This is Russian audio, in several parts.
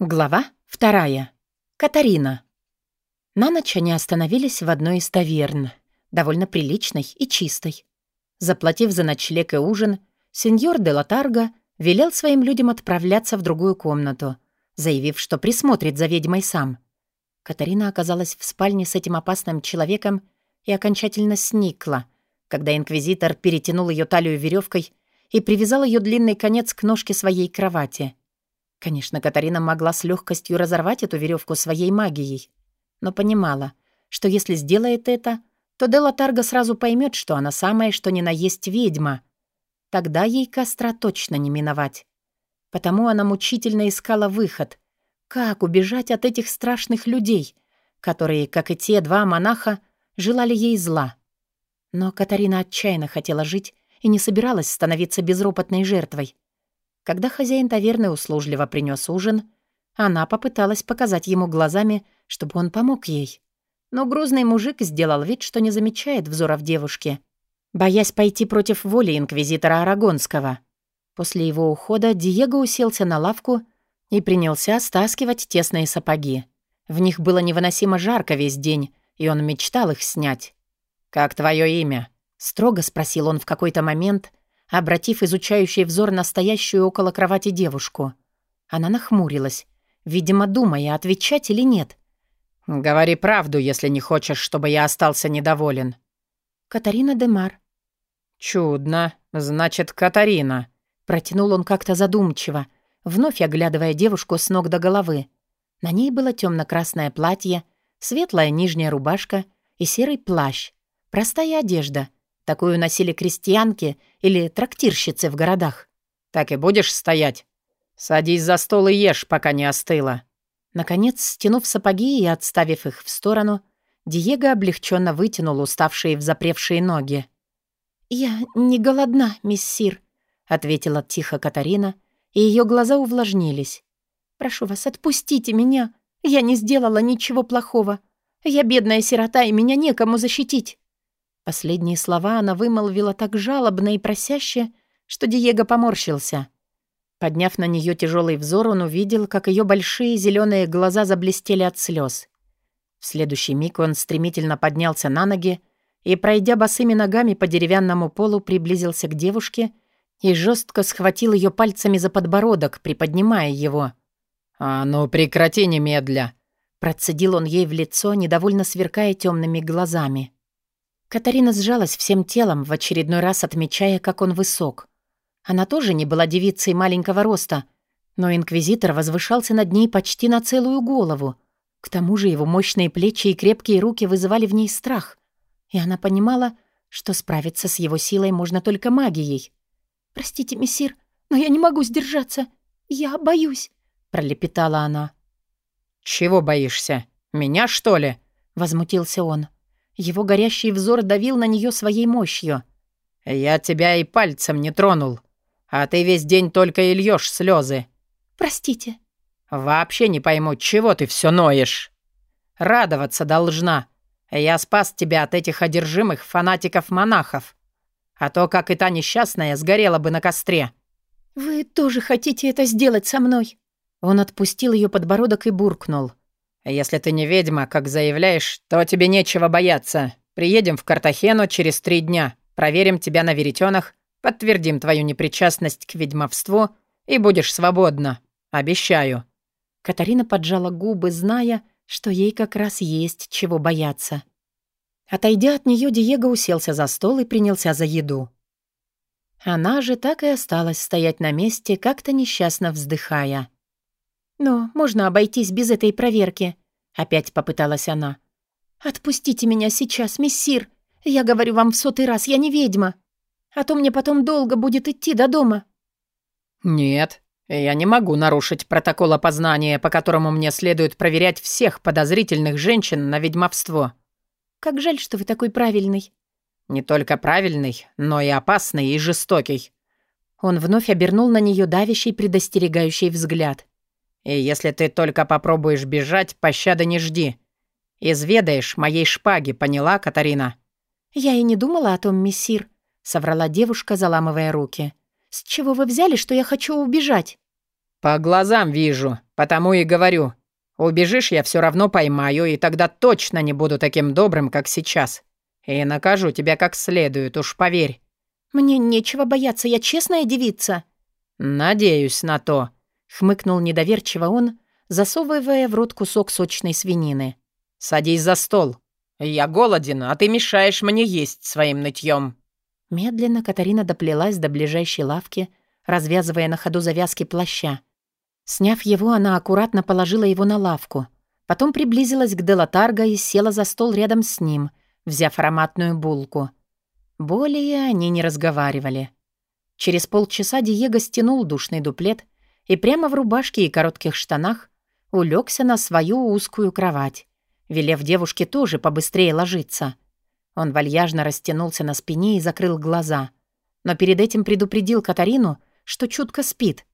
Глава вторая. Катарина. На ночь они остановились в одной из таверн, довольно приличной и чистой. Заплатив за ночлег и ужин, сеньор де Латарго велел своим людям отправляться в другую комнату, заявив, что присмотрит за ведьмой сам. Катарина оказалась в спальне с этим опасным человеком и окончательно сникла, когда инквизитор перетянул ее талию веревкой и привязал ее длинный конец к ножке своей кровати — Конечно, Катарина могла с легкостью разорвать эту веревку своей магией, но понимала, что если сделает это, то Дела Тарга сразу поймет, что она самая, что ни на есть ведьма. Тогда ей костра точно не миновать. Потому она мучительно искала выход. Как убежать от этих страшных людей, которые, как и те два монаха, желали ей зла? Но Катарина отчаянно хотела жить и не собиралась становиться безропотной жертвой. Когда хозяин таверны услужливо принес ужин, она попыталась показать ему глазами, чтобы он помог ей. Но грузный мужик сделал вид, что не замечает взоров девушки, боясь пойти против воли инквизитора Арагонского. После его ухода Диего уселся на лавку и принялся стаскивать тесные сапоги. В них было невыносимо жарко весь день, и он мечтал их снять. «Как твое имя?» — строго спросил он в какой-то момент — обратив изучающий взор на стоящую около кровати девушку. Она нахмурилась, видимо, думая, отвечать или нет. «Говори правду, если не хочешь, чтобы я остался недоволен». «Катарина Демар». «Чудно. Значит, Катарина». Протянул он как-то задумчиво, вновь оглядывая девушку с ног до головы. На ней было темно-красное платье, светлая нижняя рубашка и серый плащ. Простая одежда, Такую носили крестьянки или трактирщицы в городах. Так и будешь стоять? Садись за стол и ешь, пока не остыло. Наконец, стянув сапоги и отставив их в сторону, Диего облегченно вытянул уставшие взапревшие ноги. «Я не голодна, миссир», — ответила тихо Катарина, и ее глаза увлажнились. «Прошу вас, отпустите меня. Я не сделала ничего плохого. Я бедная сирота, и меня некому защитить». Последние слова она вымолвила так жалобно и просяще, что Диего поморщился. Подняв на нее тяжелый взор, он увидел, как ее большие зеленые глаза заблестели от слез. В следующий миг он стремительно поднялся на ноги и, пройдя босыми ногами по деревянному полу, приблизился к девушке и жестко схватил ее пальцами за подбородок, приподнимая его. «А ну, прекрати немедля!» Процедил он ей в лицо, недовольно сверкая темными глазами. Катарина сжалась всем телом, в очередной раз отмечая, как он высок. Она тоже не была девицей маленького роста, но инквизитор возвышался над ней почти на целую голову. К тому же его мощные плечи и крепкие руки вызывали в ней страх. И она понимала, что справиться с его силой можно только магией. «Простите, мессир, но я не могу сдержаться. Я боюсь», — пролепетала она. «Чего боишься? Меня, что ли?» — возмутился он. Его горящий взор давил на нее своей мощью. «Я тебя и пальцем не тронул. А ты весь день только и льешь слезы. «Простите». «Вообще не пойму, чего ты все ноешь?» «Радоваться должна. Я спас тебя от этих одержимых фанатиков-монахов. А то, как и та несчастная, сгорела бы на костре». «Вы тоже хотите это сделать со мной?» Он отпустил ее подбородок и буркнул. «Если ты не ведьма, как заявляешь, то тебе нечего бояться. Приедем в Картахену через три дня, проверим тебя на веретенах, подтвердим твою непричастность к ведьмовству и будешь свободна. Обещаю». Катарина поджала губы, зная, что ей как раз есть чего бояться. Отойдя от нее, Диего уселся за стол и принялся за еду. Она же так и осталась стоять на месте, как-то несчастно вздыхая. «Но можно обойтись без этой проверки», — опять попыталась она. «Отпустите меня сейчас, мессир. Я говорю вам в сотый раз, я не ведьма. А то мне потом долго будет идти до дома». «Нет, я не могу нарушить протокол опознания, по которому мне следует проверять всех подозрительных женщин на ведьмовство». «Как жаль, что вы такой правильный». «Не только правильный, но и опасный и жестокий». Он вновь обернул на нее давящий предостерегающий взгляд. И если ты только попробуешь бежать, пощады не жди. Изведаешь моей шпаги, поняла, Катарина?» «Я и не думала о том, мессир», — соврала девушка, заламывая руки. «С чего вы взяли, что я хочу убежать?» «По глазам вижу. Потому и говорю. Убежишь, я все равно поймаю, и тогда точно не буду таким добрым, как сейчас. И накажу тебя как следует, уж поверь». «Мне нечего бояться, я честная девица». «Надеюсь на то», — хмыкнул недоверчиво он, засовывая в рот кусок сочной свинины. «Садись за стол. Я голоден, а ты мешаешь мне есть своим нытьем». Медленно Катарина доплелась до ближайшей лавки, развязывая на ходу завязки плаща. Сняв его, она аккуратно положила его на лавку. Потом приблизилась к Делатарго и села за стол рядом с ним, взяв ароматную булку. Более они не разговаривали. Через полчаса Диего стянул душный дуплет и прямо в рубашке и коротких штанах улегся на свою узкую кровать, велев девушке тоже побыстрее ложиться. Он вальяжно растянулся на спине и закрыл глаза. Но перед этим предупредил Катарину, что чутко спит,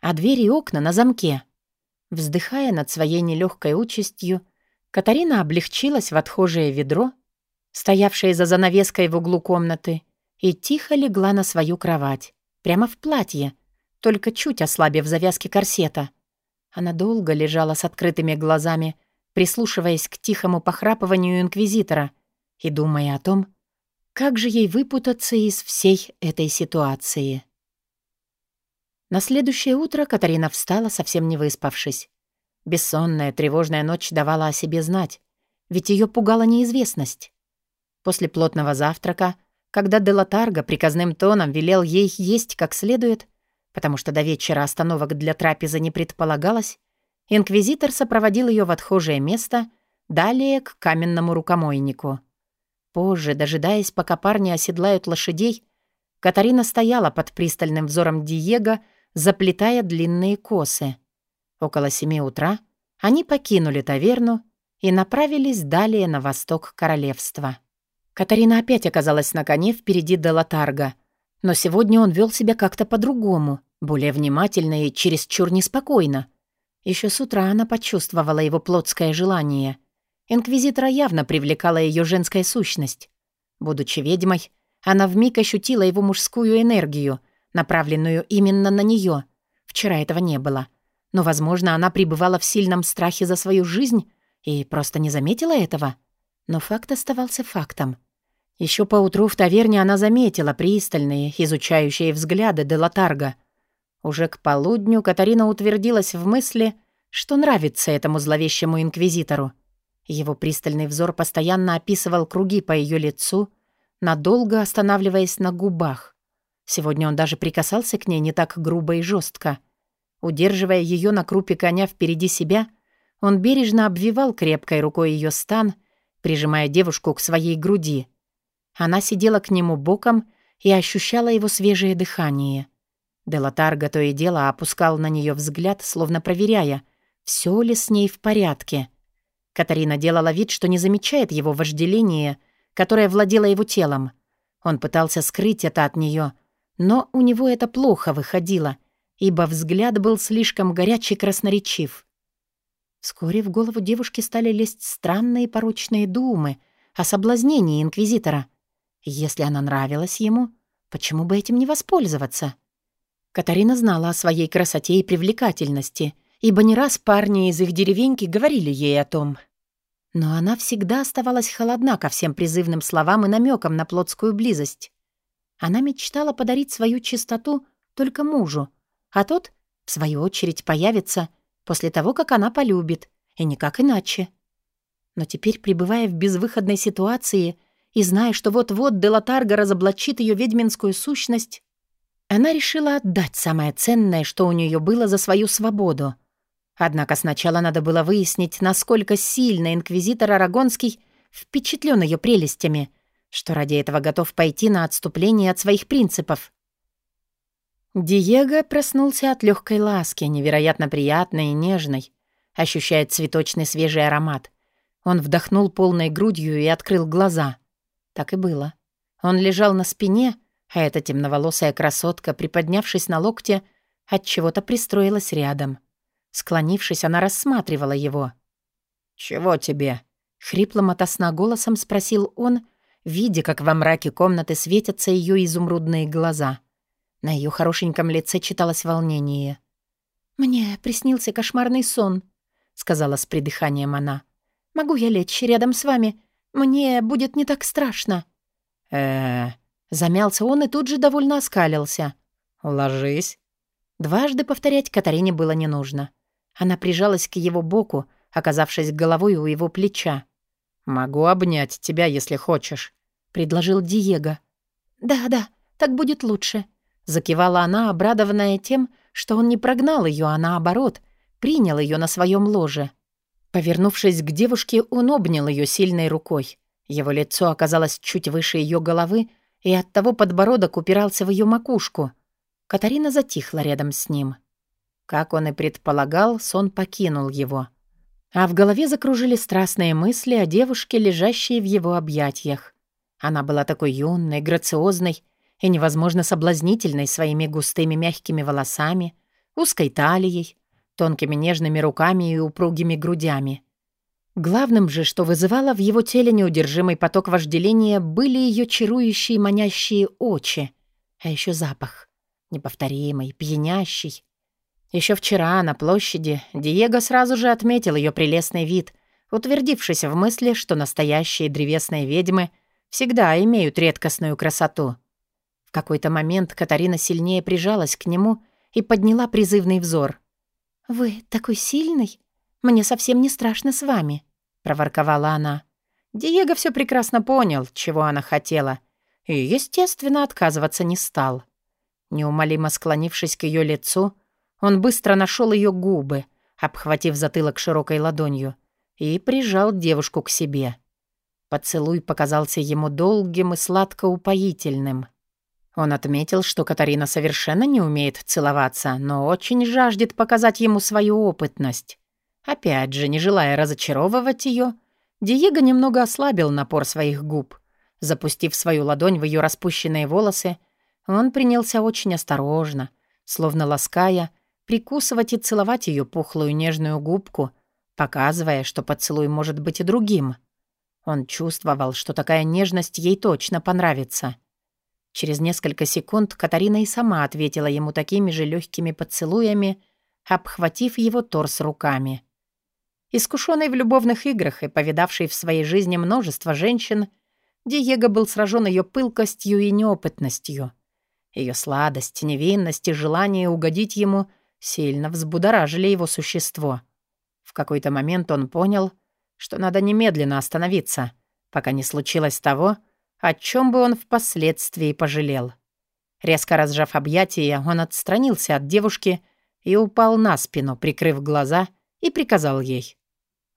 а двери и окна на замке. Вздыхая над своей нелегкой участью, Катарина облегчилась в отхожее ведро, стоявшее за занавеской в углу комнаты, и тихо легла на свою кровать, прямо в платье, только чуть ослабив завязки корсета. Она долго лежала с открытыми глазами, прислушиваясь к тихому похрапыванию инквизитора и думая о том, как же ей выпутаться из всей этой ситуации. На следующее утро Катарина встала, совсем не выспавшись. Бессонная, тревожная ночь давала о себе знать, ведь ее пугала неизвестность. После плотного завтрака когда Делатарго приказным тоном велел ей есть как следует, потому что до вечера остановок для трапезы не предполагалось, инквизитор сопроводил ее в отхожее место, далее к каменному рукомойнику. Позже, дожидаясь, пока парни оседлают лошадей, Катарина стояла под пристальным взором Диего, заплетая длинные косы. Около семи утра они покинули таверну и направились далее на восток королевства. Катарина опять оказалась на коне впереди Делатарга. Но сегодня он вел себя как-то по-другому, более внимательно и чересчур неспокойно. Еще с утра она почувствовала его плотское желание. Инквизитора явно привлекала ее женская сущность. Будучи ведьмой, она вмиг ощутила его мужскую энергию, направленную именно на нее. Вчера этого не было. Но, возможно, она пребывала в сильном страхе за свою жизнь и просто не заметила этого. Но факт оставался фактом. Еще поутру в таверне она заметила пристальные, изучающие взгляды Делатарга. Уже к полудню Катарина утвердилась в мысли, что нравится этому зловещему инквизитору. Его пристальный взор постоянно описывал круги по ее лицу, надолго останавливаясь на губах. Сегодня он даже прикасался к ней не так грубо и жестко. Удерживая ее на крупе коня впереди себя, он бережно обвивал крепкой рукой ее стан, прижимая девушку к своей груди — она сидела к нему боком и ощущала его свежее дыхание. Делатарго то и дело опускал на нее взгляд, словно проверяя, все ли с ней в порядке. Катарина делала вид, что не замечает его вожделения, которое владело его телом. Он пытался скрыть это от нее, но у него это плохо выходило, ибо взгляд был слишком горячий и красноречив. Вскоре в голову девушки стали лезть странные порочные думы о соблазнении инквизитора — если она нравилась ему, почему бы этим не воспользоваться? Катарина знала о своей красоте и привлекательности, ибо не раз парни из их деревеньки говорили ей о том. Но она всегда оставалась холодна ко всем призывным словам и намекам на плотскую близость. Она мечтала подарить свою чистоту только мужу, а тот, в свою очередь, появится после того, как она полюбит, и никак иначе. Но теперь, пребывая в безвыходной ситуации, и зная, что вот-вот Делатарга разоблачит ее ведьминскую сущность, она решила отдать самое ценное, что у нее было за свою свободу. Однако сначала надо было выяснить, насколько сильно инквизитор Арагонский впечатлен ее прелестями, что ради этого готов пойти на отступление от своих принципов. Диего проснулся от легкой ласки, невероятно приятной и нежной, ощущая цветочный свежий аромат. Он вдохнул полной грудью и открыл глаза — так и было. Он лежал на спине, а эта темноволосая красотка, приподнявшись на локте, от чего-то пристроилась рядом. Склонившись, она рассматривала его. «Чего тебе?» — хриплым ото голосом спросил он, видя, как во мраке комнаты светятся ее изумрудные глаза. На ее хорошеньком лице читалось волнение. «Мне приснился кошмарный сон», — сказала с придыханием она. «Могу я лечь рядом с вами? Мне будет не так страшно». э Замялся он и тут же довольно оскалился. «Ложись». Дважды повторять Катарине было не нужно. Она прижалась к его боку, оказавшись головой у его плеча. «Могу обнять тебя, если хочешь», — предложил Диего. «Да-да, так будет лучше», — закивала она, обрадованная тем, что он не прогнал ее, а наоборот, принял ее на своем ложе. Повернувшись к девушке, он обнял ее сильной рукой. Его лицо оказалось чуть выше ее головы, и оттого подбородок упирался в ее макушку. Катарина затихла рядом с ним. Как он и предполагал, сон покинул его. А в голове закружили страстные мысли о девушке, лежащей в его объятиях. Она была такой юной, грациозной и невозможно соблазнительной своими густыми мягкими волосами, узкой талией, тонкими нежными руками и упругими грудями. Главным же, что вызывало в его теле неудержимый поток вожделения, были ее чарующие манящие очи, а еще запах, неповторимый, пьянящий, еще вчера на площади Диего сразу же отметил ее прелестный вид, утвердившись в мысли, что настоящие древесные ведьмы всегда имеют редкостную красоту. В какой-то момент Катарина сильнее прижалась к нему и подняла призывный взор. «Вы такой сильный? Мне совсем не страшно с вами», — проворковала она. Диего все прекрасно понял, чего она хотела, и, естественно, отказываться не стал. Неумолимо склонившись к ее лицу, — он быстро нашел ее губы, обхватив затылок широкой ладонью, и прижал девушку к себе. Поцелуй показался ему долгим и сладко-упоительным. Он отметил, что Катарина совершенно не умеет целоваться, но очень жаждет показать ему свою опытность. Опять же, не желая разочаровывать ее, Диего немного ослабил напор своих губ. Запустив свою ладонь в ее распущенные волосы, он принялся очень осторожно, словно лаская прикусывать и целовать ее пухлую нежную губку, показывая, что поцелуй может быть и другим. Он чувствовал, что такая нежность ей точно понравится. Через несколько секунд Катарина и сама ответила ему такими же легкими поцелуями, обхватив его торс руками. Искушенный в любовных играх и повидавший в своей жизни множество женщин, Диего был сражен ее пылкостью и неопытностью. Ее сладость, невинность и желание угодить ему сильно взбудоражили его существо. В какой-то момент он понял, что надо немедленно остановиться, пока не случилось того, о чем бы он впоследствии пожалел. Резко разжав объятия, он отстранился от девушки и упал на спину, прикрыв глаза, и приказал ей.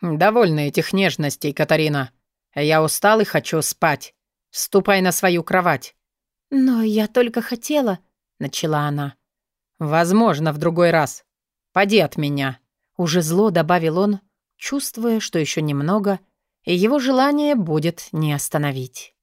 «Довольно этих нежностей, Катарина. Я устал и хочу спать. Ступай на свою кровать». «Но я только хотела...» — начала она. «Возможно, в другой раз. Поди от меня». Уже зло добавил он, чувствуя, что еще немного, и его желание будет не остановить.